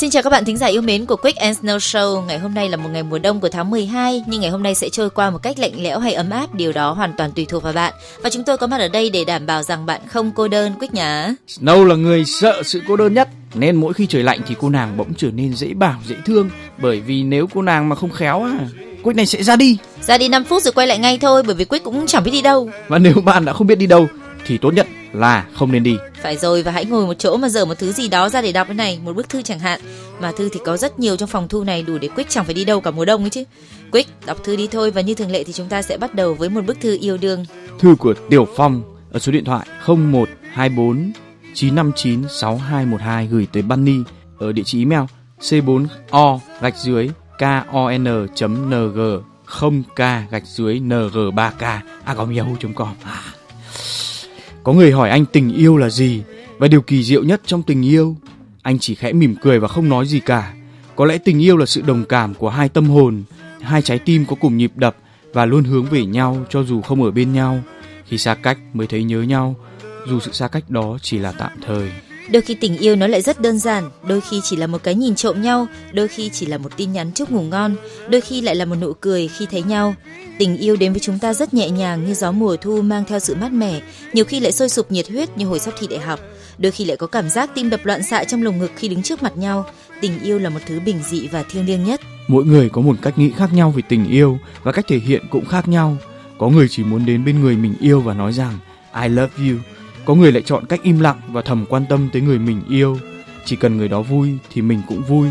Xin chào các bạn thính giả yêu mến của Quick and Snow Show. Ngày hôm nay là một ngày mùa đông của tháng 12, nhưng ngày hôm nay sẽ trôi qua một cách lạnh lẽo hay ấm áp, điều đó hoàn toàn tùy thuộc vào bạn. Và chúng tôi có mặt ở đây để đảm bảo rằng bạn không cô đơn, Quick nhá. Snow là người sợ sự cô đơn nhất, nên mỗi khi trời lạnh thì cô nàng bỗng trở nên dễ bảo, dễ thương. Bởi vì nếu cô nàng mà không khéo à, Quick này sẽ ra đi. Ra đi 5 phút rồi quay lại ngay thôi, bởi vì Quick cũng chẳng biết đi đâu. Và nếu bạn đã không biết đi đâu thì tốt nhất là không nên đi. Phải rồi và hãy ngồi một chỗ mà dở một thứ gì đó ra để đọc cái này, một bức thư chẳng hạn. Mà thư thì có rất nhiều trong phòng thu này đủ để Quick chẳng phải đi đâu cả mùa đông ấy chứ. Quick đọc thư đi thôi và như thường lệ thì chúng ta sẽ bắt đầu với một bức thư yêu đương. Thư của Tiểu Phong ở số điện thoại 0124 959 6212 gửi tới Bunny ở địa chỉ email c4o gạch dưới kon.ng 0k gạch dưới ng3k a com à. Có người hỏi anh tình yêu là gì và điều kỳ diệu nhất trong tình yêu. Anh chỉ khẽ mỉm cười và không nói gì cả. Có lẽ tình yêu là sự đồng cảm của hai tâm hồn, hai trái tim có cùng nhịp đập và luôn hướng về nhau cho dù không ở bên nhau. Khi xa cách mới thấy nhớ nhau, dù sự xa cách đó chỉ là tạm thời. Đôi khi tình yêu nó lại rất đơn giản, đôi khi chỉ là một cái nhìn trộm nhau, đôi khi chỉ là một tin nhắn chúc ngủ ngon, đôi khi lại là một nụ cười khi thấy nhau. Tình yêu đến với chúng ta rất nhẹ nhàng như gió mùa thu mang theo sự mát mẻ, nhiều khi lại sôi sục nhiệt huyết như hồi sắp thi đại học, đôi khi lại có cảm giác tim đập loạn xạ trong lồng ngực khi đứng trước mặt nhau. Tình yêu là một thứ bình dị và thiêng liêng nhất. Mỗi người có một cách nghĩ khác nhau về tình yêu và cách thể hiện cũng khác nhau. Có người chỉ muốn đến bên người mình yêu và nói rằng I love you có người lại chọn cách im lặng và thầm quan tâm tới người mình yêu. Chỉ cần người đó vui thì mình cũng vui.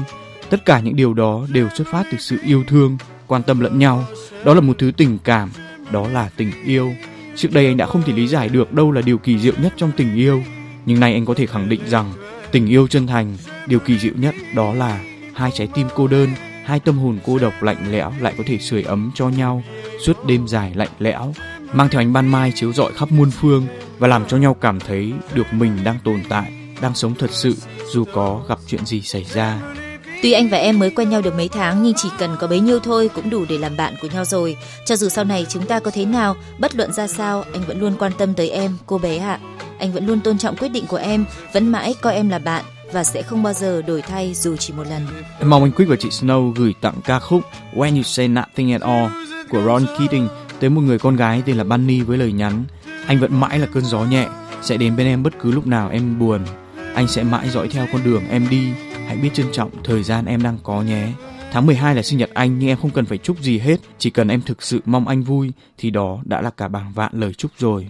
Tất cả những điều đó đều xuất phát từ sự yêu thương, quan tâm lẫn nhau. Đó là một thứ tình cảm, đó là tình yêu. Trước đây anh đã không thể lý giải được đâu là điều kỳ diệu nhất trong tình yêu. Nhưng nay anh có thể khẳng định rằng tình yêu chân thành, điều kỳ diệu nhất đó là hai trái tim cô đơn hai tâm hồn cô độc lạnh lẽo lại có thể sưởi ấm cho nhau suốt đêm dài lạnh lẽo mang theo ánh ban mai chiếu rọi khắp muôn phương và làm cho nhau cảm thấy được mình đang tồn tại, đang sống thật sự dù có gặp chuyện gì xảy ra. Tuy anh và em mới quen nhau được mấy tháng nhưng chỉ cần có bấy nhiêu thôi cũng đủ để làm bạn của nhau rồi. Cho dù sau này chúng ta có thế nào, bất luận ra sao, anh vẫn luôn quan tâm tới em, cô bé ạ. Anh vẫn luôn tôn trọng quyết định của em, vẫn mãi coi em là bạn và sẽ không bao giờ đổi thay dù chỉ một lần. Em mong anh Quick và chị Snow gửi tặng ca khúc When You Say Nothing at All của Ron Keating tới một người con gái tên là Bunny với lời nhắn, anh vẫn mãi là cơn gió nhẹ, sẽ đến bên em bất cứ lúc nào em buồn. Anh sẽ mãi dõi theo con đường em đi, hãy biết trân trọng thời gian em đang có nhé. Tháng 12 là sinh nhật anh, nhưng em không cần phải chúc gì hết, chỉ cần em thực sự mong anh vui, thì đó đã là cả bảng vạn lời chúc rồi.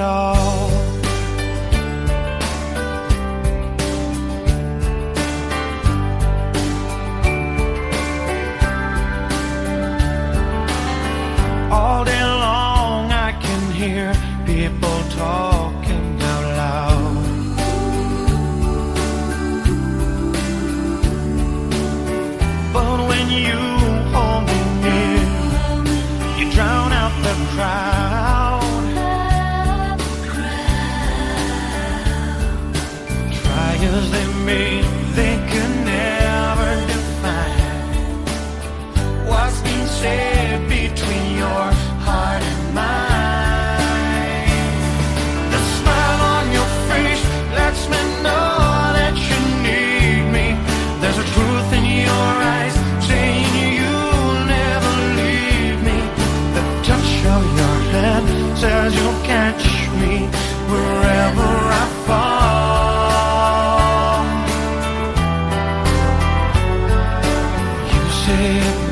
at all. You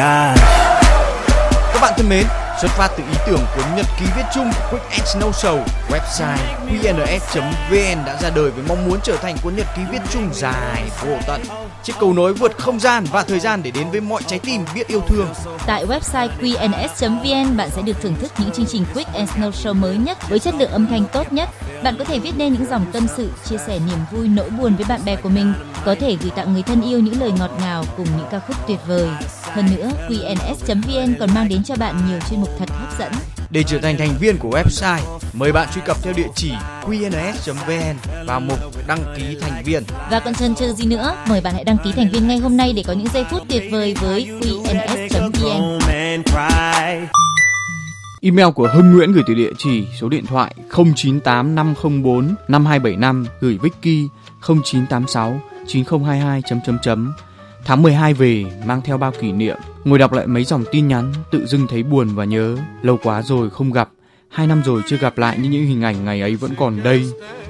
god. Các bạn thân mến, xuất phát từ ý tưởng cuốn nhật ký viết chung của Quick and Snow Show, website qns.vn đã ra đời với mong muốn trở thành cuốn nhật ký viết chung dài vô tận. Chiếc cầu nối vượt không gian và thời gian để đến với mọi trái tim biết yêu thương. Tại website qns.vn bạn sẽ được thưởng thức những chương trình Quick and Snow Show mới nhất với chất lượng âm thanh tốt nhất. Bạn có thể viết nên những dòng tâm sự, chia sẻ niềm vui, nỗi buồn với bạn bè của mình, có thể gửi tặng người thân yêu những lời ngọt ngào cùng những ca khúc tuyệt vời. Hơn nữa, qns.vn còn mang đến cho bạn nhiều chuyên mục thật hấp dẫn. Để trở thành thành viên của website, mời bạn truy cập theo địa chỉ qns.vn vào mục đăng ký thành viên. Và còn chần chừ gì nữa, mời bạn hãy đăng ký thành viên ngay hôm nay để có những giây phút tuyệt vời với qns.vn. Email của Hưng Nguyễn gửi từ địa chỉ số điện thoại 098504 5275 gửi Vicky 0986 9022 chấm chấm chấm. Tháng 12 về mang theo bao kỷ niệm, ngồi đọc lại mấy dòng tin nhắn, tự dưng thấy buồn và nhớ. Lâu quá rồi không gặp, hai năm rồi chưa gặp lại nhưng những hình ảnh ngày ấy vẫn còn đây.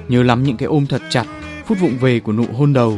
Nhớ lắm những cái ôm thật chặt, phút vụng về của nụ hôn đầu.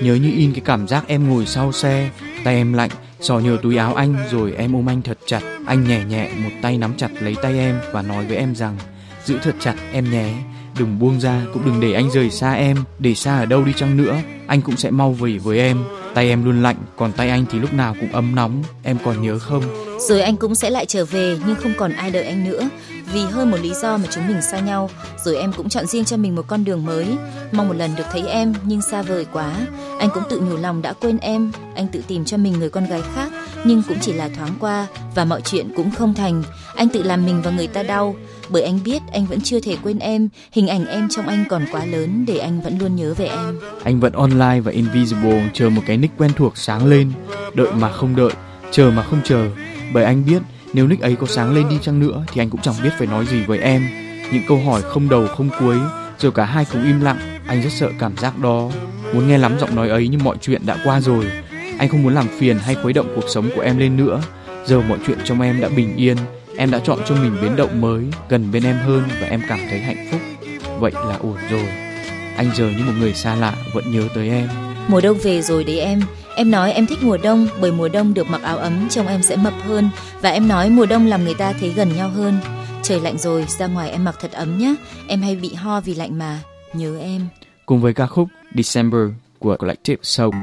Nhớ như in cái cảm giác em ngồi sau xe, tay em lạnh, sò nhờ túi áo anh rồi em ôm anh thật chặt. Anh nhẹ nhẹ một tay nắm chặt lấy tay em và nói với em rằng giữ thật chặt em nhé. Đừng buông ra, cũng đừng để anh rời xa em, để xa ở đâu đi chăng nữa, anh cũng sẽ mau về với em. Tay em luôn lạnh, còn tay anh thì lúc nào cũng ấm nóng, em còn nhớ không? Rồi anh cũng sẽ lại trở về nhưng không còn ai đợi anh nữa. Vì hơn một lý do mà chúng mình xa nhau, rồi em cũng chọn riêng cho mình một con đường mới. Mong một lần được thấy em nhưng xa vời quá. Anh cũng tự nhủ lòng đã quên em, anh tự tìm cho mình người con gái khác nhưng cũng chỉ là thoáng qua và mọi chuyện cũng không thành. Anh tự làm mình và người ta đau bởi anh biết anh vẫn chưa thể quên em, hình ảnh em trong anh còn quá lớn để anh vẫn luôn nhớ về em. Anh vẫn online và invisible chờ một cái nick quen thuộc sáng lên, đợi mà không đợi, chờ mà không chờ. Bởi anh biết nếu nick ấy có sáng lên đi chăng nữa thì anh cũng chẳng biết phải nói gì với em. Những câu hỏi không đầu không cuối, rồi cả hai cùng im lặng. Anh rất sợ cảm giác đó. Muốn nghe lắm giọng nói ấy nhưng mọi chuyện đã qua rồi. Anh không muốn làm phiền hay khuấy động cuộc sống của em lên nữa. Giờ mọi chuyện trong em đã bình yên. Em đã chọn cho mình bến đậu mới, gần bên em hơn và em cảm thấy hạnh phúc. Vậy là ổn rồi. Anh giờ như một người xa lạ vẫn nhớ tới em. Mùa đông về rồi đấy em. Em nói em thích mùa đông bởi mùa đông được mặc áo ấm trông em sẽ mập hơn và em nói mùa đông làm người ta thấy gần nhau hơn. Trời lạnh rồi, ra ngoài em mặc thật ấm nhé. Em hay bị ho vì lạnh mà. Nhớ em. Cùng với ca khúc December của Collective Soul.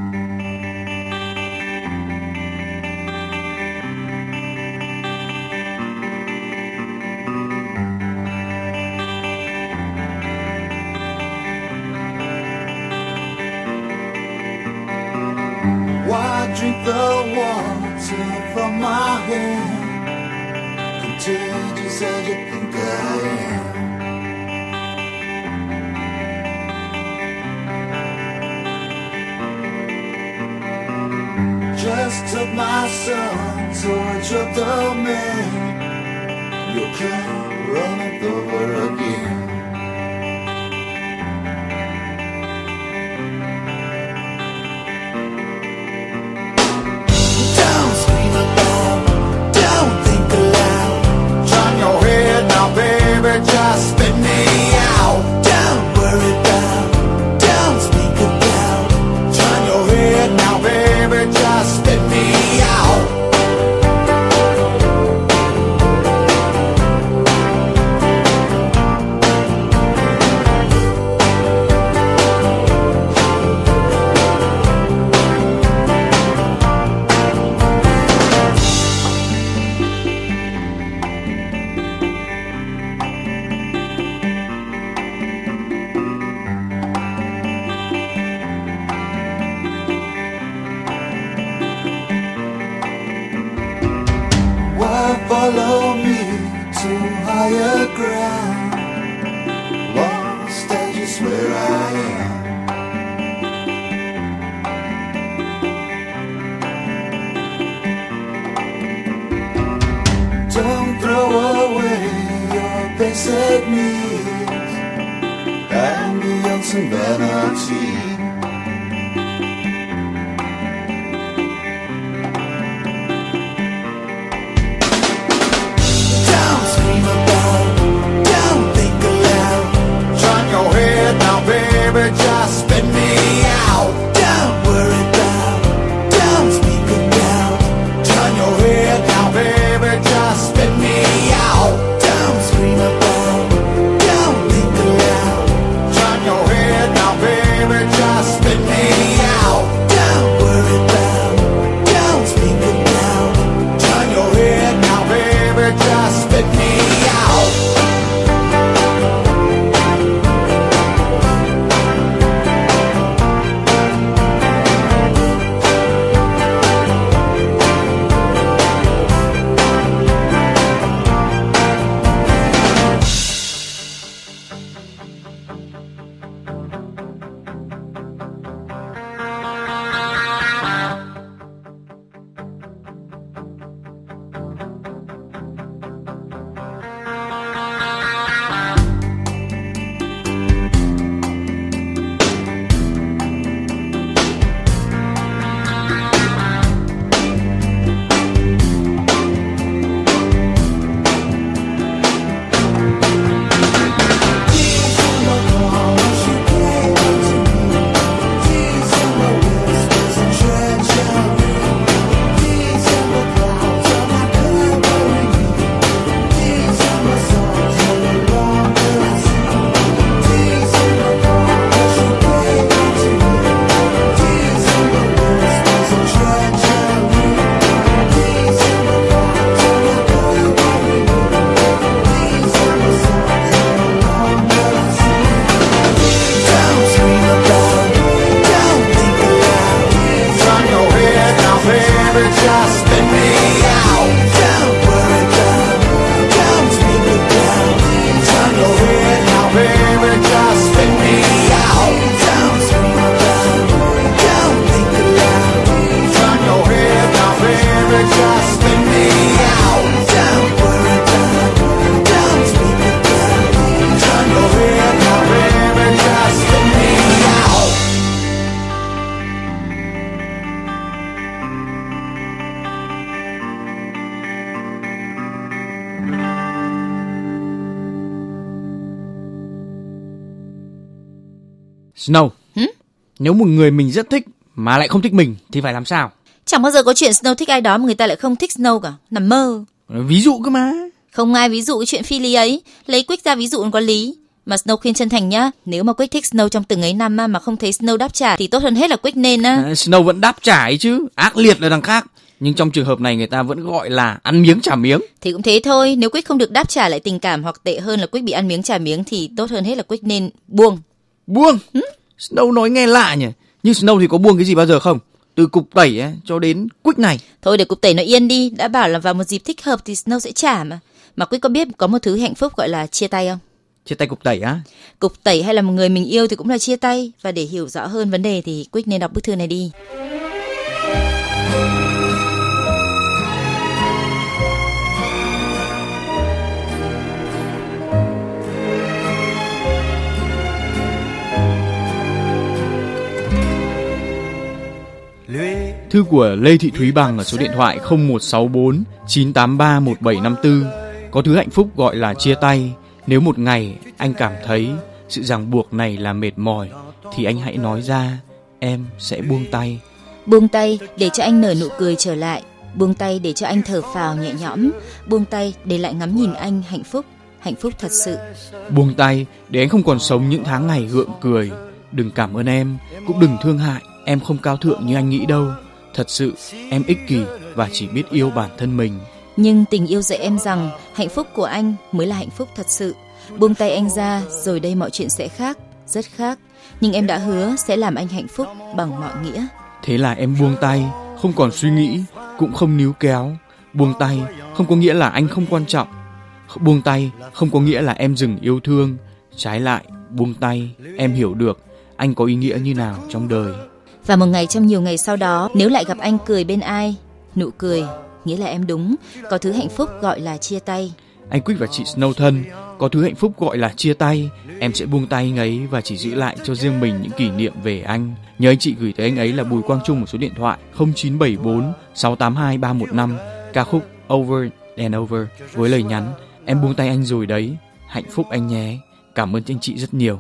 I drink the water from my hand, contagious as you think I am. Just took my son towards your domain. You can't run it over again. Snow. Nếu một người mình rất thích mà lại không thích mình thì phải làm sao? Chẳng bao giờ có chuyện Snow thích ai đó mà người ta lại không thích Snow cả. Nằm mơ. Ví dụ cơ mà. Không ai ví dụ cái chuyện phi lý ấy. Lấy Quick ra ví dụ còn có lý. Mà Snow khuyên chân thành nhá. Nếu mà Quick thích Snow trong từng ấy năm mà không thấy Snow đáp trả thì tốt hơn hết là Quick nên á. À, Snow vẫn đáp trả ấy chứ. Ác liệt là đằng khác. Nhưng trong trường hợp này người ta vẫn gọi là ăn miếng trả miếng. Thì cũng thế thôi. Nếu Quick không được đáp trả lại tình cảm hoặc tệ hơn là Quick bị ăn miếng trả miếng thì tốt hơn hết là Quick nên buông. Buông. Snow nói nghe lạ nhỉ. Nhưng Snow thì có buông cái gì bao giờ không? Từ cục tẩy ấy, cho đến quick này. Thôi để cục tẩy nó yên đi. Đã bảo là vào một dịp thích hợp thì Snow sẽ trả mà. Mà Quick có biết có một thứ hạnh phúc gọi là chia tay không? Chia tay cục tẩy á. Cục tẩy hay là một người mình yêu thì cũng là chia tay. Và để hiểu rõ hơn vấn đề thì Quick nên đọc bức thư này đi. Thư của Lê Thị Thúy Bằng ở số điện thoại 0164 983 1754 có thứ hạnh phúc gọi là chia tay. Nếu một ngày anh cảm thấy sự ràng buộc này là mệt mỏi thì anh hãy nói ra, em sẽ buông tay. Buông tay để cho anh nở nụ cười trở lại, buông tay để cho anh thở phào nhẹ nhõm, buông tay để lại ngắm nhìn anh hạnh phúc, hạnh phúc thật sự. Buông tay để anh không còn sống những tháng ngày gượng cười. Đừng cảm ơn em, cũng đừng thương hại, em không cao thượng như anh nghĩ đâu. Thật sự, em ích kỷ và chỉ biết yêu bản thân mình. Nhưng tình yêu dạy em rằng hạnh phúc của anh mới là hạnh phúc thật sự. Buông tay anh ra rồi đây mọi chuyện sẽ khác, rất khác. Nhưng em đã hứa sẽ làm anh hạnh phúc bằng mọi nghĩa. Thế là em buông tay, không còn suy nghĩ, cũng không níu kéo. Buông tay không có nghĩa là anh không quan trọng. Buông tay không có nghĩa là em dừng yêu thương. Trái lại, buông tay, em hiểu được anh có ý nghĩa như nào trong đời. Và một ngày trong nhiều ngày sau đó, nếu lại gặp anh cười bên ai, nụ cười nghĩa là em đúng, có thứ hạnh phúc gọi là chia tay. Anh quyết và chị Snow thân, có thứ hạnh phúc gọi là chia tay. Em sẽ buông tay anh ấy và chỉ giữ lại cho riêng mình những kỷ niệm về anh. Nhớ anh chị gửi tới anh ấy là Bùi Quang Trung một số điện thoại 0974 682 315 ca khúc Over and Over với lời nhắn em buông tay anh rồi đấy, hạnh phúc anh nhé. Cảm ơn anh chị rất nhiều.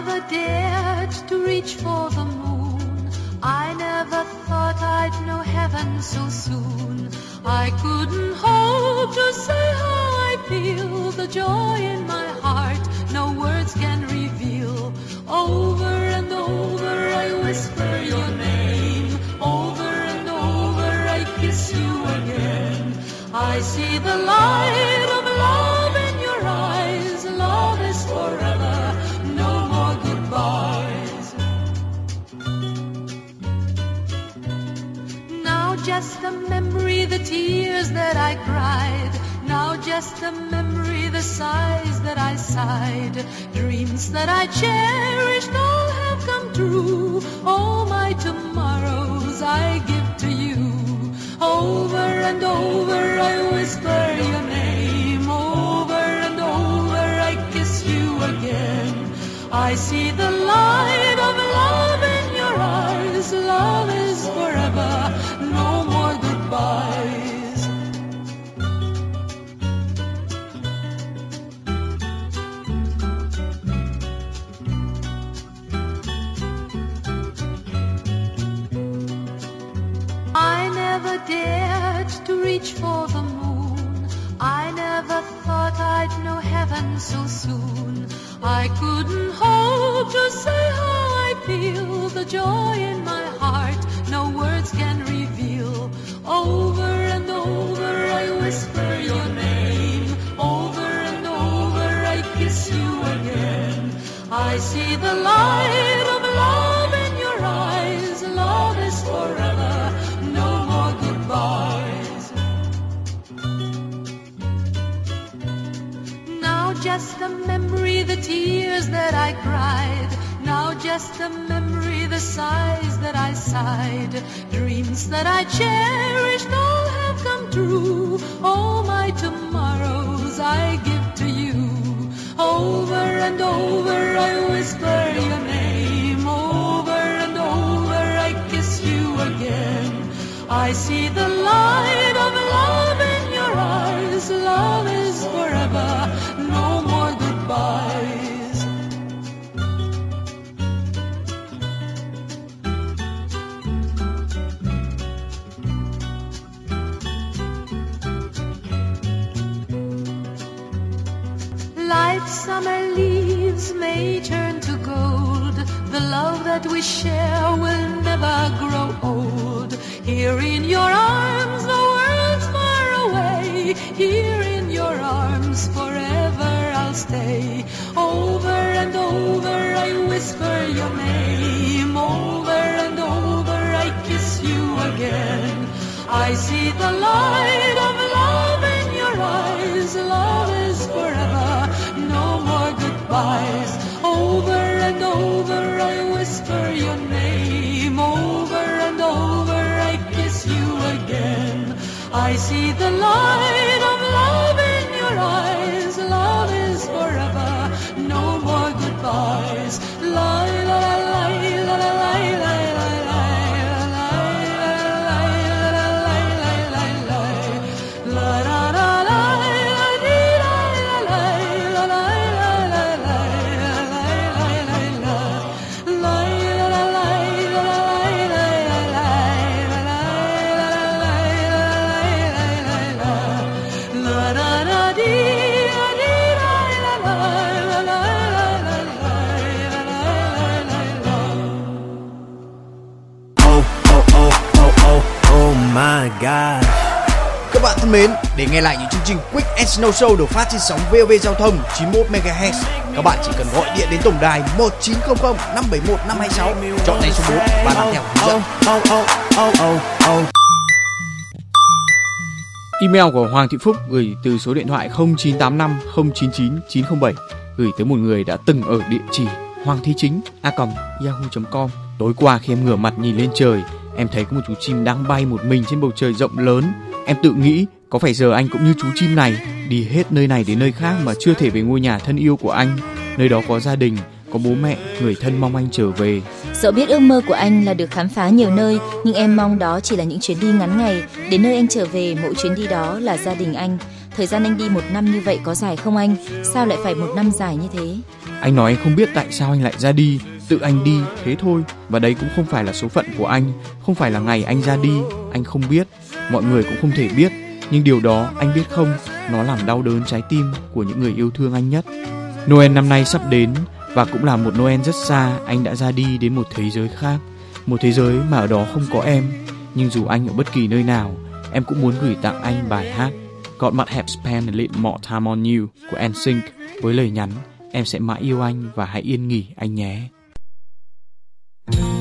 Never dared to reach for the moon. I never thought I'd know heaven so soon. I couldn't hope to say how I feel. The joy in my heart, no words can reveal. Over and over I whisper your name. Over and over I kiss you again. I see the light a memory, the tears that I cried. Now just a memory, the sighs that I sighed. Dreams that I cherished all have come true. All my tomorrows I give to you. Over and over I whisper your name. Over and over I kiss you again. I see the light of love in your eyes. Love reach for the moon. I never thought I'd know heaven so soon. I couldn't hope to say how I feel. The joy in my heart, no words can reveal. Over and over I whisper your name. Over and over I kiss you again. I see the light just a memory, the tears that I cried. Now just a memory, the sighs that I sighed. Dreams that I cherished all have come true. All my tomorrows I give to you. Over and over I whisper your name. Over and over I kiss you again. I see the light of love in your eyes. Love Life's summer leaves may turn to gold. The love that we share will never grow old. Here in your arms, the world's far away. Here in your arms, forever I'll stay. Over and over I whisper your name. Over and over I kiss you again. I see the light of god. Các bạn thân mến, để nghe lại những chương trình Quick and Snow Show được phát trên sóng VOV Giao thông 91 MHz, các bạn chỉ cần gọi điện đến tổng đài 1900 571 526, chọn ngay số 4 và làm theo hướng dẫn. Oh, oh, oh, oh, oh, oh. Email của Hoàng Thị Phúc gửi từ số điện thoại 0985 099 907 gửi tới một người đã từng ở địa chỉ hoàng thị chính a yahoo.com. Tối qua khi em ngửa mặt nhìn lên trời, em thấy có một chú chim đang bay một mình trên bầu trời rộng lớn. Em tự nghĩ có phải giờ anh cũng như chú chim này đi hết nơi này đến nơi khác mà chưa thể về ngôi nhà thân yêu của anh. Nơi đó có gia đình, có bố mẹ, người thân mong anh trở về. Dẫu biết ước mơ của anh là được khám phá nhiều nơi, nhưng em mong đó chỉ là những chuyến đi ngắn ngày. Đến nơi anh trở về, mỗi chuyến đi đó là gia đình anh. Thời gian anh đi một năm như vậy có dài không anh? Sao lại phải một năm dài như thế? Anh nói anh không biết tại sao anh lại ra đi, tự anh đi thế thôi. Và đây cũng không phải là số phận của anh, không phải là ngày anh ra đi, anh không biết. Mọi người cũng không thể biết, nhưng điều đó anh biết không, nó làm đau đớn trái tim của những người yêu thương anh nhất. Noel năm nay sắp đến và cũng là một Noel rất xa, anh đã ra đi đến một thế giới khác, một thế giới mà ở đó không có em. Nhưng dù anh ở bất kỳ nơi nào, em cũng muốn gửi tặng anh bài hát Got Might Have Spent a Little More Time on You của NSYNC với lời nhắn em sẽ mãi yêu anh và hãy yên nghỉ anh nhé. Thank you.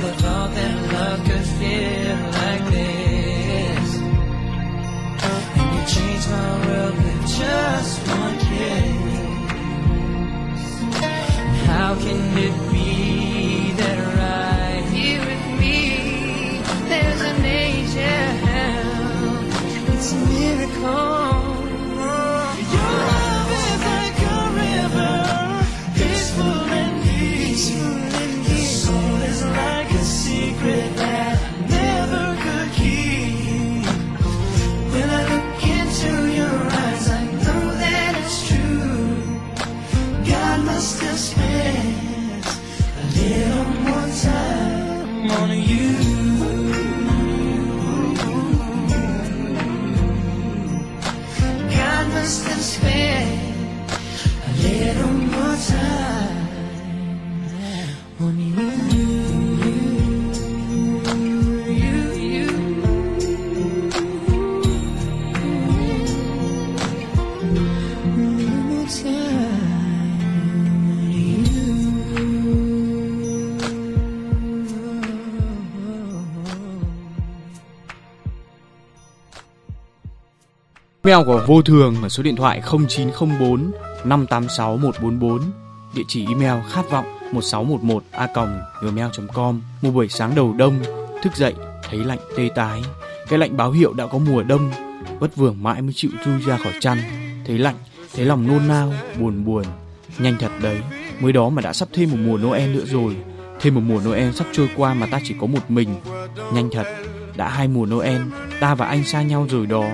The all them Mail của vô thường ở số điện thoại 0904 586 144, địa chỉ email khát vọng 1611 a gmail.com. Một buổi sáng đầu đông, thức dậy thấy lạnh tê tái, cái lạnh báo hiệu đã có mùa đông, vất vưởng mãi mới chịu chui ra khỏi chăn, thấy lạnh, thấy lòng nôn nao, buồn buồn. Nhanh thật đấy, mới đó mà đã sắp thêm một mùa Noel nữa rồi, thêm một mùa Noel sắp trôi qua mà ta chỉ có một mình. Nhanh thật, đã hai mùa Noel, ta và anh xa nhau rồi đó.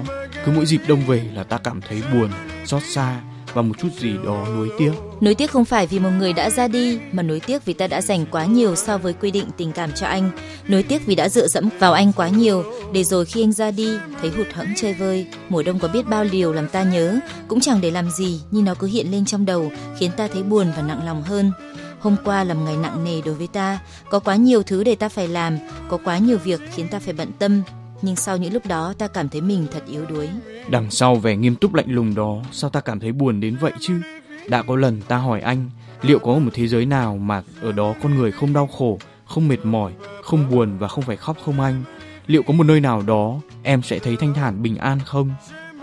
Cứ mỗi dịp đông về là ta cảm thấy buồn, xót xa và một chút gì đó nuối tiếc. nuối tiếc không phải vì một người đã ra đi, mà nuối tiếc vì ta đã dành quá nhiều so với quy định tình cảm cho anh. nuối tiếc vì đã dựa dẫm vào anh quá nhiều, để rồi khi anh ra đi, thấy hụt hẫng chơi vơi. Mùa đông có biết bao điều làm ta nhớ, cũng chẳng để làm gì, nhưng nó cứ hiện lên trong đầu, khiến ta thấy buồn và nặng lòng hơn. Hôm qua là một ngày nặng nề đối với ta, có quá nhiều thứ để ta phải làm, có quá nhiều việc khiến ta phải bận tâm. Nhưng sau những lúc đó ta cảm thấy mình thật yếu đuối. Đằng sau vẻ nghiêm túc lạnh lùng đó, sao ta cảm thấy buồn đến vậy chứ? Đã có lần ta hỏi anh, liệu có một thế giới nào mà ở đó con người không đau khổ, không mệt mỏi, không buồn và không phải khóc không anh? Liệu có một nơi nào đó em sẽ thấy thanh thản bình an không?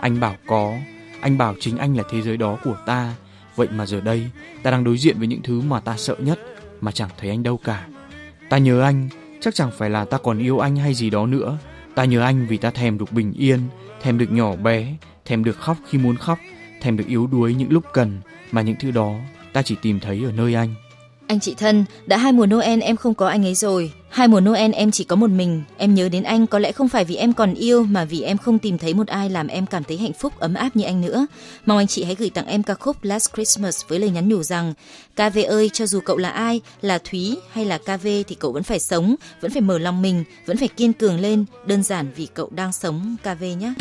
Anh bảo có, anh bảo chính anh là thế giới đó của ta. Vậy mà giờ đây, ta đang đối diện với những thứ mà ta sợ nhất mà chẳng thấy anh đâu cả. Ta nhớ anh, chắc chẳng phải là ta còn yêu anh hay gì đó nữa. Ta nhớ anh vì ta thèm được bình yên, thèm được nhỏ bé, thèm được khóc khi muốn khóc, thèm được yếu đuối những lúc cần mà những thứ đó ta chỉ tìm thấy ở nơi anh. Anh chị thân, đã hai mùa Noel em không có anh ấy rồi. Hai mùa Noel em chỉ có một mình. Em nhớ đến anh có lẽ không phải vì em còn yêu mà vì em không tìm thấy một ai làm em cảm thấy hạnh phúc ấm áp như anh nữa. Mong anh chị hãy gửi tặng em ca khúc Last Christmas với lời nhắn nhủ rằng KV ơi, cho dù cậu là ai, là Thúy hay là KV thì cậu vẫn phải sống, vẫn phải mở lòng mình, vẫn phải kiên cường lên, đơn giản vì cậu đang sống KV nhé.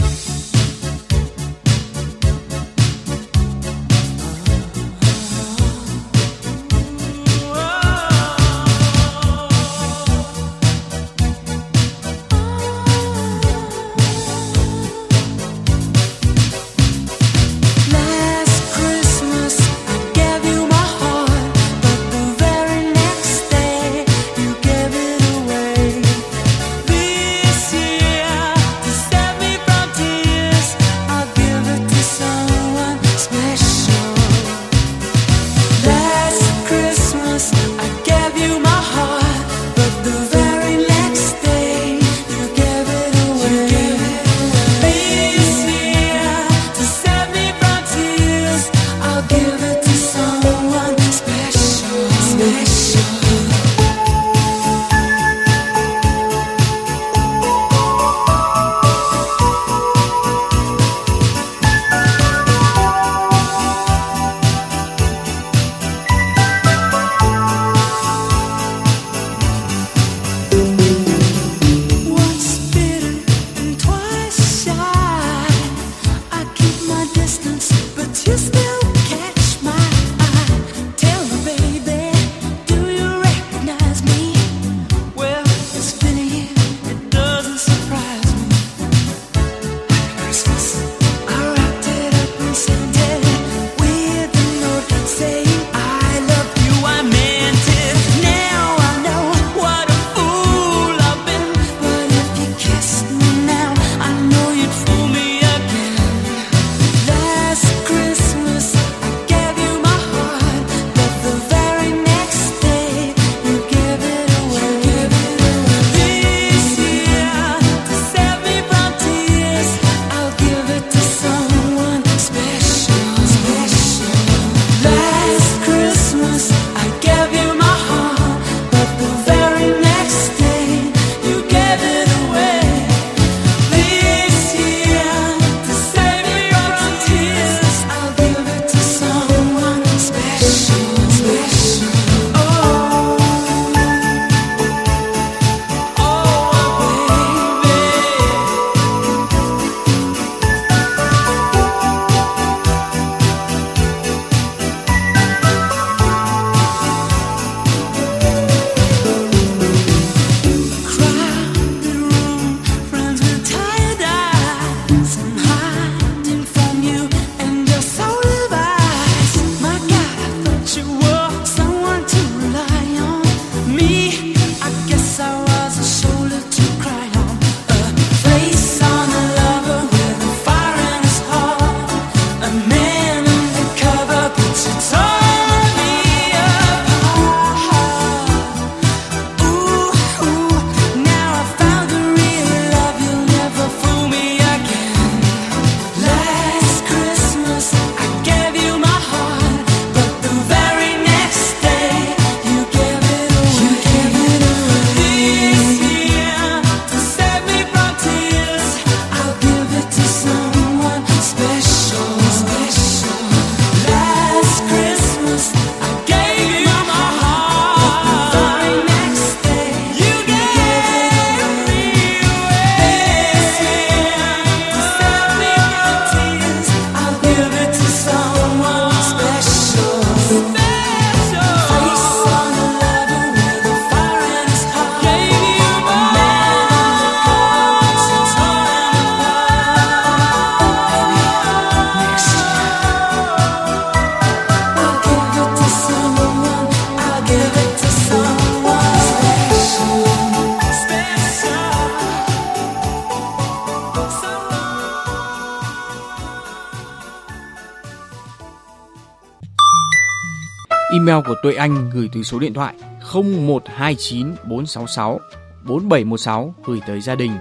Email của Tuệ Anh gửi từ số điện thoại 0129 466 4716 gửi tới gia đình.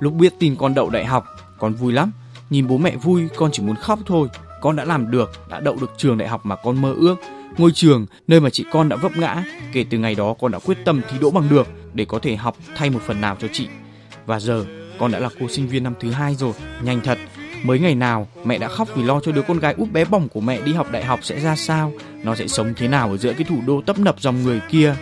Lúc biết tin con đậu đại học, con vui lắm. Nhìn bố mẹ vui, con chỉ muốn khóc thôi. Con đã làm được, đã đậu được trường đại học mà con mơ ước. Ngôi trường nơi mà chị con đã vấp ngã. Kể từ ngày đó con đã quyết tâm thi đỗ bằng được để có thể học thay một phần nào cho chị. Và giờ con đã là cô sinh viên năm thứ hai rồi, nhanh thật. Mới ngày nào mẹ đã khóc vì lo cho đứa con gái út bé bỏng của mẹ đi học đại học sẽ ra sao, nó sẽ sống thế nào ở giữa cái thủ đô tấp nập dòng người kia.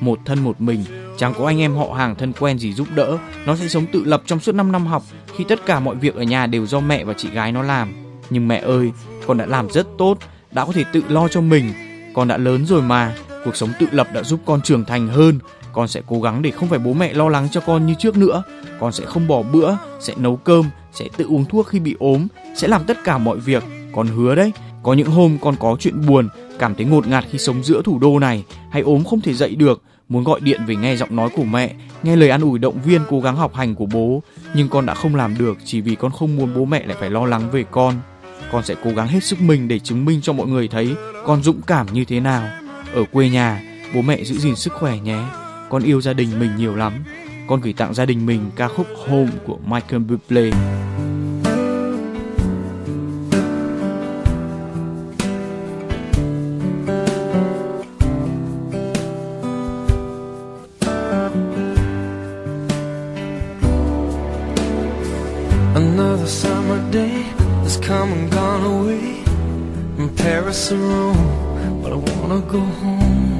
Một thân một mình, chẳng có anh em họ hàng thân quen gì giúp đỡ, nó sẽ sống tự lập trong suốt 5 năm học khi tất cả mọi việc ở nhà đều do mẹ và chị gái nó làm. Nhưng mẹ ơi, con đã làm rất tốt, đã có thể tự lo cho mình, con đã lớn rồi mà, cuộc sống tự lập đã giúp con trưởng thành hơn, con sẽ cố gắng để không phải bố mẹ lo lắng cho con như trước nữa. Con sẽ không bỏ bữa, sẽ nấu cơm, sẽ tự uống thuốc khi bị ốm, sẽ làm tất cả mọi việc. Con hứa đấy, có những hôm con có chuyện buồn, cảm thấy ngột ngạt khi sống giữa thủ đô này, hay ốm không thể dậy được, muốn gọi điện về nghe giọng nói của mẹ, nghe lời an ủi động viên cố gắng học hành của bố. Nhưng con đã không làm được chỉ vì con không muốn bố mẹ lại phải lo lắng về con. Con sẽ cố gắng hết sức mình để chứng minh cho mọi người thấy con dũng cảm như thế nào. Ở quê nhà, bố mẹ giữ gìn sức khỏe nhé con yêu gia đình mình nhiều lắm. Con gửi tặng gia đình mình ca khúc Home của Michael Bublé. Another summer day has come and gone away. From Paris or Rome, but I wanna go home.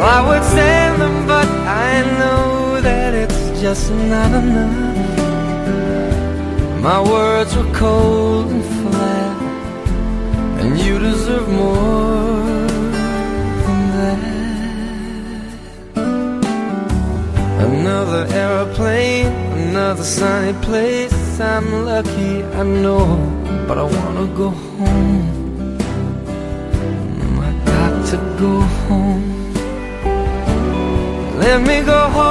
I would send them, but I know that it's just not enough. My words were cold and flat, and you deserve more than that. Another aeroplane, another sunny place. I'm lucky, I know, but I wanna go home. I got to go home. Let me go home.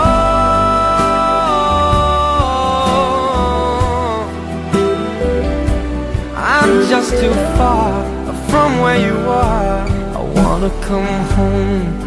I'm just too far from where you are. I wanna come home.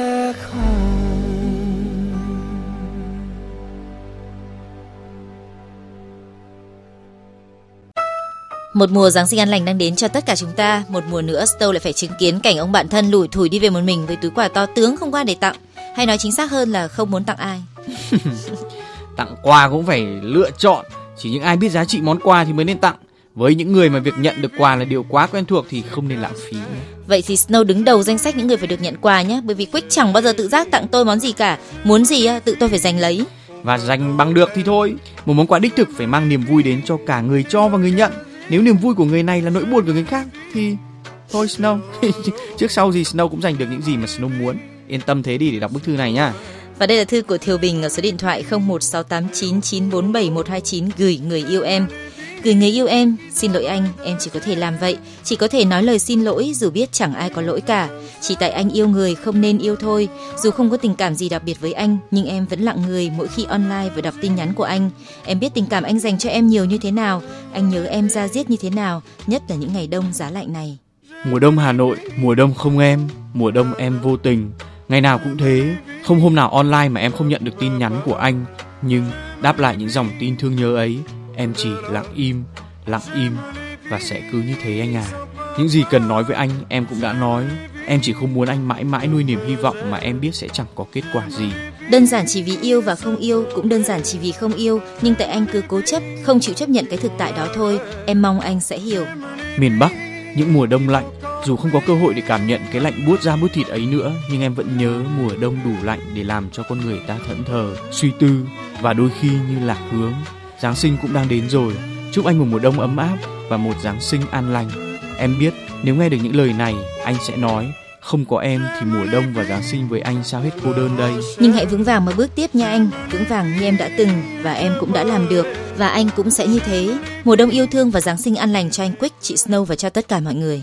Một mùa Giáng sinh an lành đang đến cho tất cả chúng ta. Một mùa nữa Stowe lại phải chứng kiến cảnh ông bạn thân lủi thủi đi về một mình với túi quà to tướng không ai để tặng. Hay nói chính xác hơn là không muốn tặng ai. Tặng quà cũng phải lựa chọn, chỉ những ai biết giá trị món quà thì mới nên tặng. Với những người mà việc nhận được quà là điều quá quen thuộc thì không nên lãng phí. Vậy thì Snow đứng đầu danh sách những người phải được nhận quà nhé. Bởi vì Quick chẳng bao giờ tự giác tặng tôi món gì cả. Muốn gì tự tôi phải giành lấy. Và dành bằng được thì thôi. Một món quà đích thực phải mang niềm vui đến cho cả người cho và người nhận. Nếu niềm vui của người này là nỗi buồn của người khác, thì thôi, Snow. Trước sau gì Snow cũng giành được những gì mà Snow muốn. Yên tâm thế đi để đọc bức thư này nha Và đây là thư của Thiều Bình ở số điện thoại 01689947129 gửi người yêu em. Gửi người yêu em, xin lỗi anh, em chỉ có thể làm vậy, chỉ có thể nói lời xin lỗi dù biết chẳng ai có lỗi cả. Chỉ tại anh yêu người không nên yêu thôi. Dù không có tình cảm gì đặc biệt với anh, nhưng em vẫn lặng người mỗi khi online và đọc tin nhắn của anh. Em biết tình cảm anh dành cho em nhiều như thế nào, anh nhớ em ra giết như thế nào, nhất là những ngày đông giá lạnh này. Mùa đông Hà Nội, mùa đông không em, mùa đông em vô tình. Ngày nào cũng thế, không hôm nào online mà em không nhận được tin nhắn của anh. Nhưng đáp lại những dòng tin thương nhớ ấy, em chỉ lặng im, lặng im và sẽ cứ như thế anh à. Những gì cần nói với anh em cũng đã nói. Em chỉ không muốn anh mãi mãi nuôi niềm hy vọng mà em biết sẽ chẳng có kết quả gì. Đơn giản chỉ vì yêu và không yêu, cũng đơn giản chỉ vì không yêu, nhưng tại anh cứ cố chấp, không chịu chấp nhận cái thực tại đó thôi. Em mong anh sẽ hiểu. Miền Bắc, những mùa đông lạnh, dù không có cơ hội để cảm nhận cái lạnh buốt da buốt thịt ấy nữa, nhưng em vẫn nhớ mùa đông đủ lạnh để làm cho con người ta thẫn thờ, suy tư và đôi khi như lạc hướng. Giáng sinh cũng đang đến rồi, chúc anh một mùa đông ấm áp và một Giáng sinh an lành. Em biết nếu nghe được những lời này, anh sẽ nói không có em thì mùa đông và Giáng sinh với anh sao hết cô đơn đây. Nhưng hãy vững vàng mà bước tiếp nha anh, vững vàng như em đã từng và em cũng đã làm được và anh cũng sẽ như thế. Mùa đông yêu thương và Giáng sinh an lành cho anh Quick, chị Snow và cho tất cả mọi người.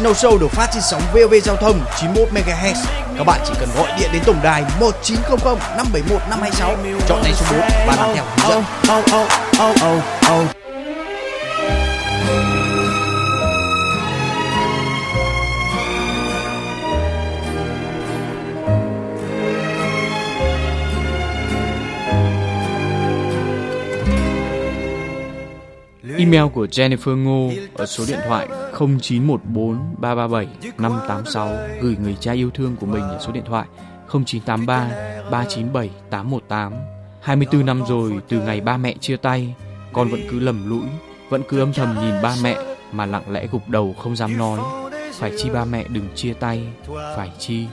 Snow Show được phát trên sóng VOV Giao thông 91 MHz, các bạn chỉ cần gọi điện đến tổng đài 1900 571 526, chọn ngay số 4 và làm theo hướng dẫn. Oh, oh, oh, oh, oh. Email của Jennifer Ngô ở số điện thoại 0914 337 586 gửi người cha yêu thương của mình ở số điện thoại 0983 397 818. 24 năm rồi từ ngày ba mẹ chia tay, con vẫn cứ lầm lũi, vẫn cứ âm thầm nhìn ba mẹ mà lặng lẽ gục đầu không dám nói. Phải chi ba mẹ đừng chia tay, phải chi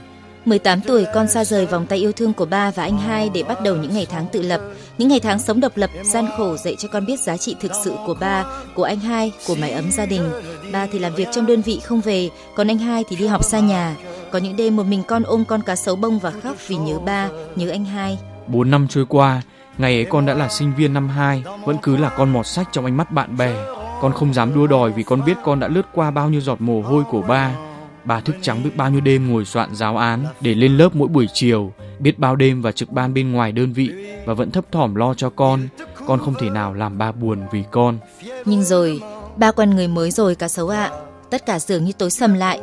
18 tuổi, con xa rời vòng tay yêu thương của ba và anh hai để bắt đầu những ngày tháng tự lập. Những ngày tháng sống độc lập, gian khổ dạy cho con biết giá trị thực sự của ba, của anh hai, của mái ấm gia đình. Ba thì làm việc trong đơn vị không về, còn anh hai thì đi học xa nhà. Có những đêm một mình con ôm con cá sấu bông và khóc vì nhớ ba, nhớ anh hai. 4 năm trôi qua, ngày ấy con đã là sinh viên năm 2, vẫn cứ là con mọt sách trong ánh mắt bạn bè. Con không dám đua đòi vì con biết con đã lướt qua bao nhiêu giọt mồ hôi của ba. Bà thức trắng biết bao nhiêu đêm ngồi soạn giáo án để lên lớp mỗi buổi chiều, biết bao đêm và trực ban bên ngoài đơn vị và vẫn thấp thỏm lo cho con. Con không thể nào làm ba buồn vì con. Nhưng rồi, ba quen người mới rồi cá sấu ạ. Tất cả dường như tối sầm lại.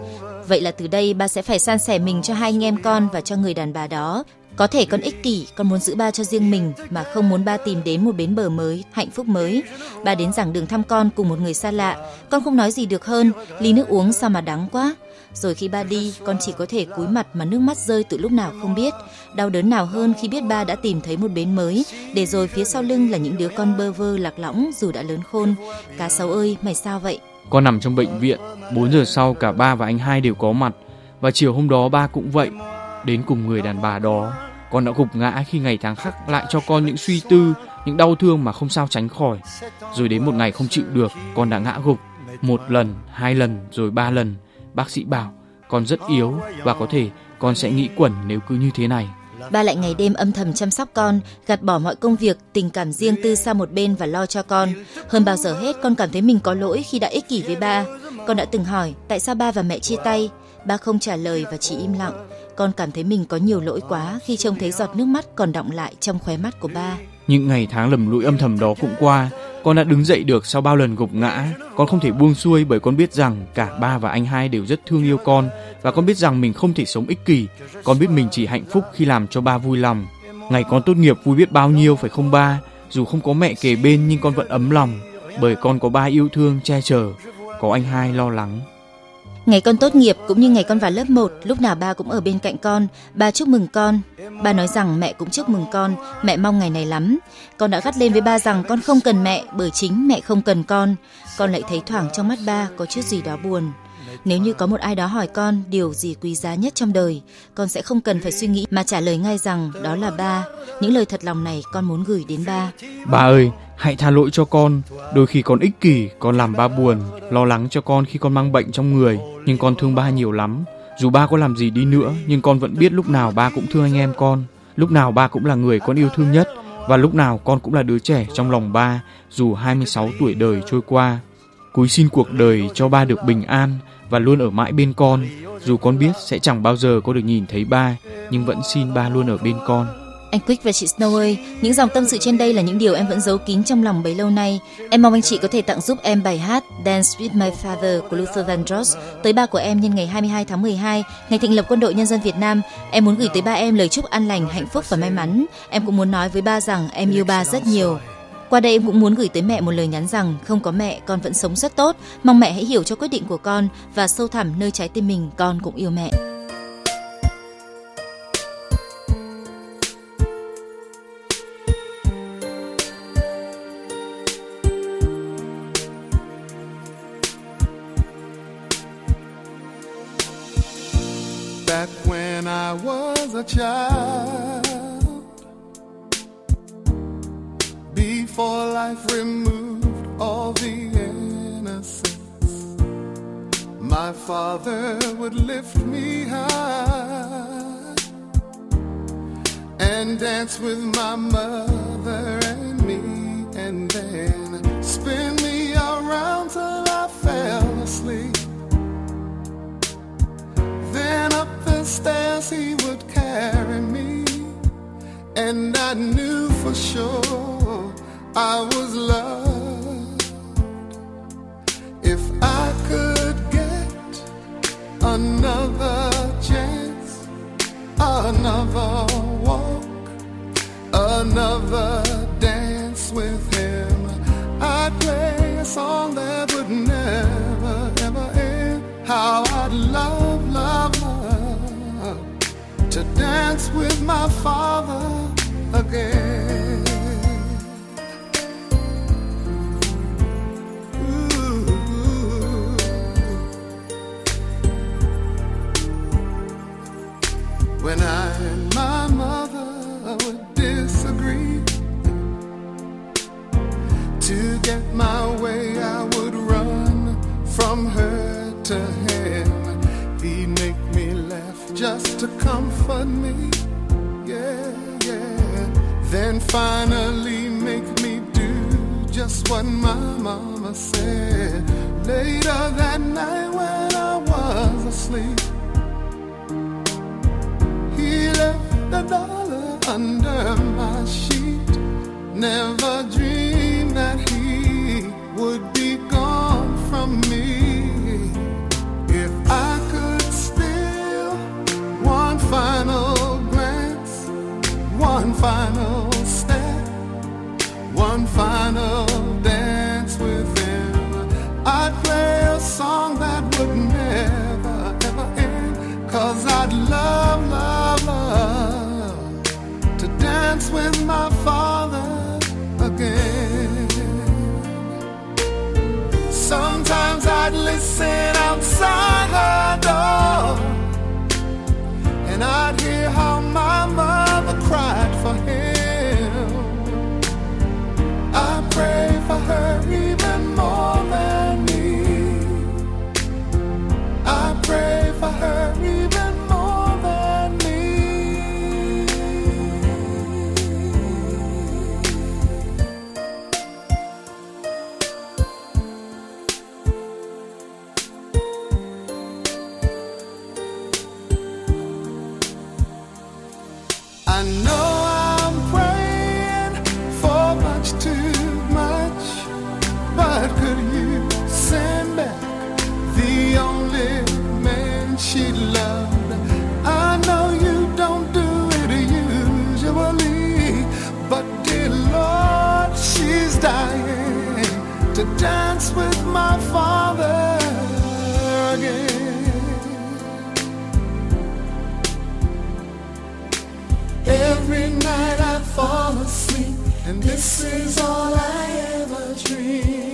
Vậy là từ đây ba sẽ phải san sẻ mình cho hai anh em con và cho người đàn bà đó. Có thể con ích kỷ, con muốn giữ ba cho riêng mình mà không muốn ba tìm đến một bến bờ mới, hạnh phúc mới. Ba đến giảng đường thăm con cùng một người xa lạ, con không nói gì được hơn, ly nước uống sao mà đắng quá. Rồi khi ba đi, con chỉ có thể cúi mặt mà nước mắt rơi từ lúc nào không biết. Đau đớn nào hơn khi biết ba đã tìm thấy một bến mới, để rồi phía sau lưng là những đứa con bơ vơ lạc lõng dù đã lớn khôn. Cá sấu ơi, mày sao vậy? Con nằm trong bệnh viện, 4 giờ sau cả ba và anh hai đều có mặt. Và chiều hôm đó ba cũng vậy, đến cùng người đàn bà đó. Con đã gục ngã khi ngày tháng khắc lại cho con những suy tư, những đau thương mà không sao tránh khỏi. Rồi đến một ngày không chịu được, con đã ngã gục. Một lần, hai lần, rồi ba lần. Bác sĩ bảo con rất yếu và có thể con sẽ nghĩ quẩn nếu cứ như thế này. Ba lại ngày đêm âm thầm chăm sóc con, gạt bỏ mọi công việc, tình cảm riêng tư sang một bên và lo cho con. Hơn bao giờ hết, con cảm thấy mình có lỗi khi đã ích kỷ với ba. Con đã từng hỏi tại sao ba và mẹ chia tay. Ba không trả lời và chỉ im lặng. Con cảm thấy mình có nhiều lỗi quá khi trông thấy giọt nước mắt còn đọng lại trong khóe mắt của ba. Những ngày tháng lầm lũi âm thầm đó cũng qua, con đã đứng dậy được sau bao lần gục ngã. Con không thể buông xuôi bởi con biết rằng cả ba và anh hai đều rất thương yêu con và con biết rằng mình không thể sống ích kỷ. Con biết mình chỉ hạnh phúc khi làm cho ba vui lòng. Ngày con tốt nghiệp vui biết bao nhiêu phải không ba? Dù không có mẹ kề bên nhưng con vẫn ấm lòng bởi con có ba yêu thương che chở, có anh hai lo lắng. Ngày con tốt nghiệp cũng như ngày con vào lớp 1, lúc nào ba cũng ở bên cạnh con. Ba chúc mừng con. Ba nói rằng mẹ cũng chúc mừng con, mẹ mong ngày này lắm. Con đã gắt lên với ba rằng con không cần mẹ bởi chính mẹ không cần con. Con lại thấy thoảng trong mắt ba có chút gì đó buồn. Nếu như có một ai đó hỏi con điều gì quý giá nhất trong đời, con sẽ không cần phải suy nghĩ mà trả lời ngay rằng đó là ba. Những lời thật lòng này con muốn gửi đến ba. Ba ơi, hãy tha lỗi cho con. Đôi khi con ích kỷ, con làm ba buồn, lo lắng cho con khi con mang bệnh trong người. Nhưng con thương ba nhiều lắm. Dù ba có làm gì đi nữa, nhưng con vẫn biết lúc nào ba cũng thương anh em con. Lúc nào ba cũng là người con yêu thương nhất. Và lúc nào con cũng là đứa trẻ trong lòng ba, dù 26 tuổi đời trôi qua. Cúi xin cuộc đời cho ba được bình an và luôn ở mãi bên con. Dù con biết sẽ chẳng bao giờ có được nhìn thấy ba, nhưng vẫn xin ba luôn ở bên con. Anh Quick và chị Snow ơi, những dòng tâm sự trên đây là những điều em vẫn giấu kín trong lòng bấy lâu nay. Em mong anh chị có thể tặng giúp em bài hát Dance with My Father của Luther Vandross tới ba của em nhân ngày 22 tháng 12, ngày thành lập Quân đội Nhân dân Việt Nam. Em muốn gửi tới ba em lời chúc an lành, hạnh phúc và may mắn. Em cũng muốn nói với ba rằng em yêu ba rất nhiều. Qua đây em cũng muốn gửi tới mẹ một lời nhắn rằng, không có mẹ, con vẫn sống rất tốt. Mong mẹ hãy hiểu cho quyết định của con và sâu thẳm nơi trái tim mình, con cũng yêu mẹ. Me Yeah, yeah Then finally make me do just what my mama said Later that night when I was asleep he left a dollar under my sheet. Never dreamed that he would be gone from me. Final step, one final dance with him, I'd play a song that would never, ever end. Cause I'd love, love, love to dance with my father again. Sometimes I'd listen outside her door and I'd dance with my father again. Every night I fall asleep, and this is all I ever dream.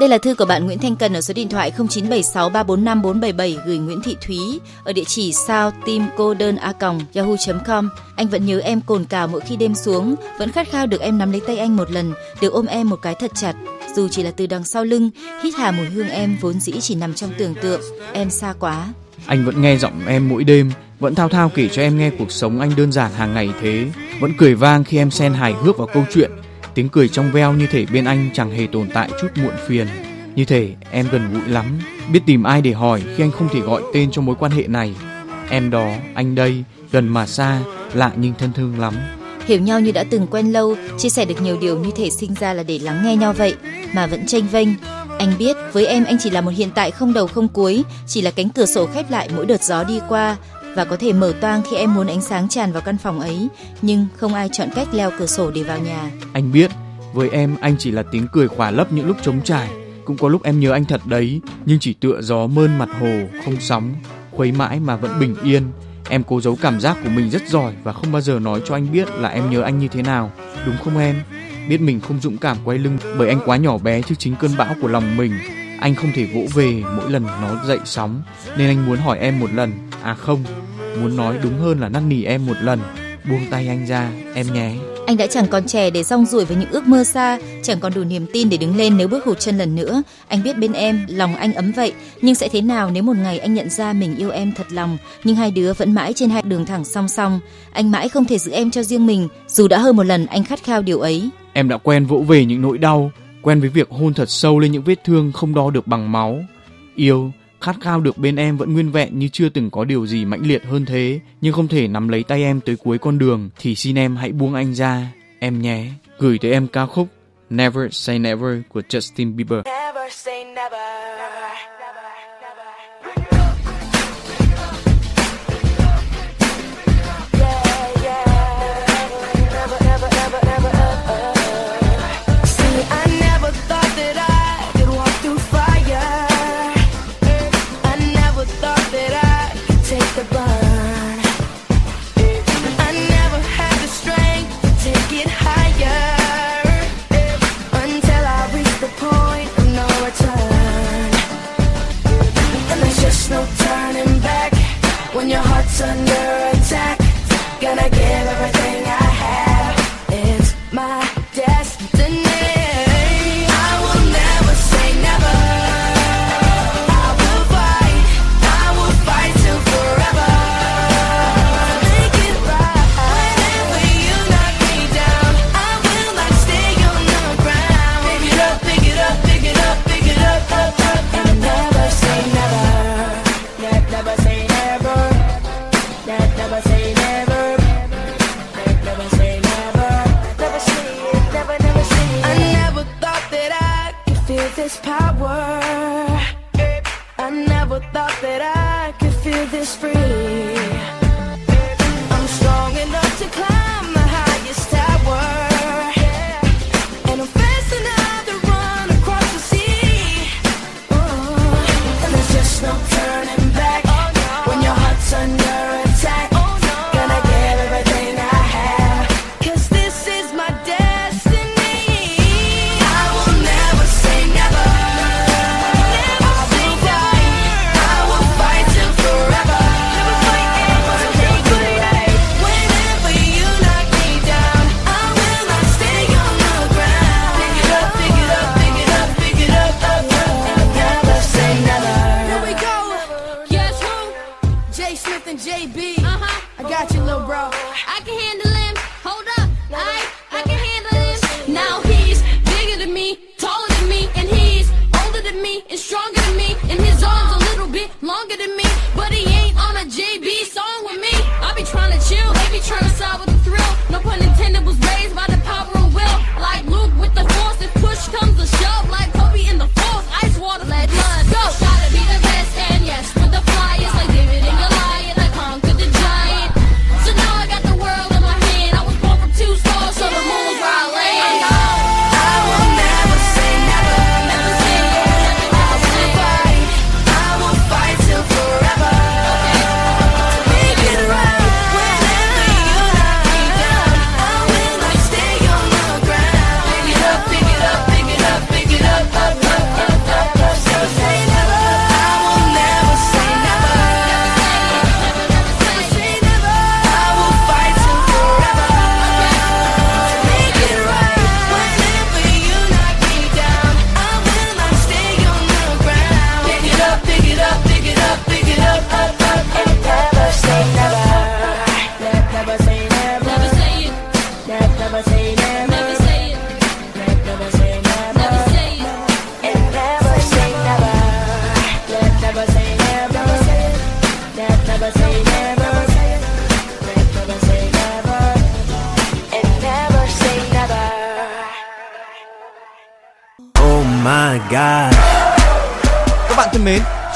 Đây là thư của bạn Nguyễn Thanh Cần ở số điện thoại 0976345477 gửi Nguyễn Thị Thúy ở địa chỉ sao tim cô đơn a yahoo.com. Anh vẫn nhớ em cồn cào mỗi khi đêm xuống, vẫn khát khao được em nắm lấy tay anh một lần, được ôm em một cái thật chặt. Dù chỉ là từ đằng sau lưng, hít hà mùi hương em vốn dĩ chỉ nằm trong tưởng tượng, em xa quá. Anh vẫn nghe giọng em mỗi đêm, vẫn thao thao kể cho em nghe cuộc sống anh đơn giản hàng ngày thế, vẫn cười vang khi em xen hài hước vào câu chuyện, tiếng cười trong veo như thể bên anh chẳng hề tồn tại chút muộn phiền. Như thể em gần gũi lắm, biết tìm ai để hỏi khi anh không thể gọi tên cho mối quan hệ này. Em đó, anh đây, gần mà xa, lạ nhưng thân thương lắm. Hiểu nhau như đã từng quen lâu, chia sẻ được nhiều điều như thể sinh ra là để lắng nghe nhau vậy, mà vẫn tranh vênh. Anh biết với em anh chỉ là một hiện tại không đầu không cuối, chỉ là cánh cửa sổ khép lại mỗi đợt gió đi qua và có thể mở toang khi em muốn ánh sáng tràn vào căn phòng ấy, nhưng không ai chọn cách leo cửa sổ để vào nhà. Anh biết, với em anh chỉ là tiếng cười khỏa lấp những lúc trống trải. Cũng có lúc em nhớ anh thật đấy, nhưng chỉ tựa gió mơn mặt hồ, không sóng, khuấy mãi mà vẫn bình yên. Em cố giấu cảm giác của mình rất giỏi và không bao giờ nói cho anh biết là em nhớ anh như thế nào, đúng không em? Biết mình không dũng cảm quay lưng bởi anh quá nhỏ bé trước chính cơn bão của lòng mình. Anh không thể vỗ về mỗi lần nó dậy sóng, nên anh muốn hỏi em một lần. À không, muốn nói đúng hơn là năn nỉ em một lần. Buông tay anh ra, em nhé. Anh đã chẳng còn trẻ để rong ruổi với những ước mơ xa, chẳng còn đủ niềm tin để đứng lên nếu bước hụt chân lần nữa. Anh biết bên em, lòng anh ấm vậy, nhưng sẽ thế nào nếu một ngày anh nhận ra mình yêu em thật lòng, nhưng hai đứa vẫn mãi trên hai đường thẳng song song. Anh mãi không thể giữ em cho riêng mình, dù đã hơn một lần anh khát khao điều ấy. Em đã quen vỗ về những nỗi đau, quen với việc hôn thật sâu lên những vết thương không đo được bằng máu. Yêu, khát khao được bên em vẫn nguyên vẹn như chưa từng có điều gì mãnh liệt hơn thế, nhưng không thể nắm lấy tay em tới cuối con đường thì xin em hãy buông anh ra, em nhé. Gửi tới em ca khúc Never Say Never của Justin Bieber. Never say never.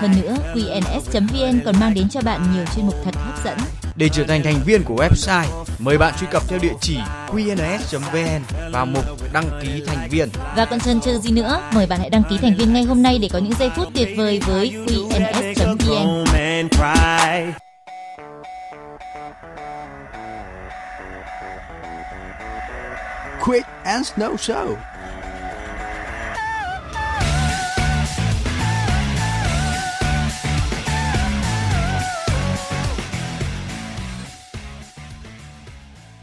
Hơn nữa, QNS.vn còn mang đến cho bạn nhiều chuyên mục thật hấp dẫn. Để trở thành thành viên của website, mời bạn truy cập theo địa chỉ qns.vn vào mục đăng ký thành viên. Và còn chần chừ gì nữa, mời bạn hãy đăng ký thành viên ngay hôm nay để có những giây phút tuyệt vời với QNS.vn. Quick and Snow Show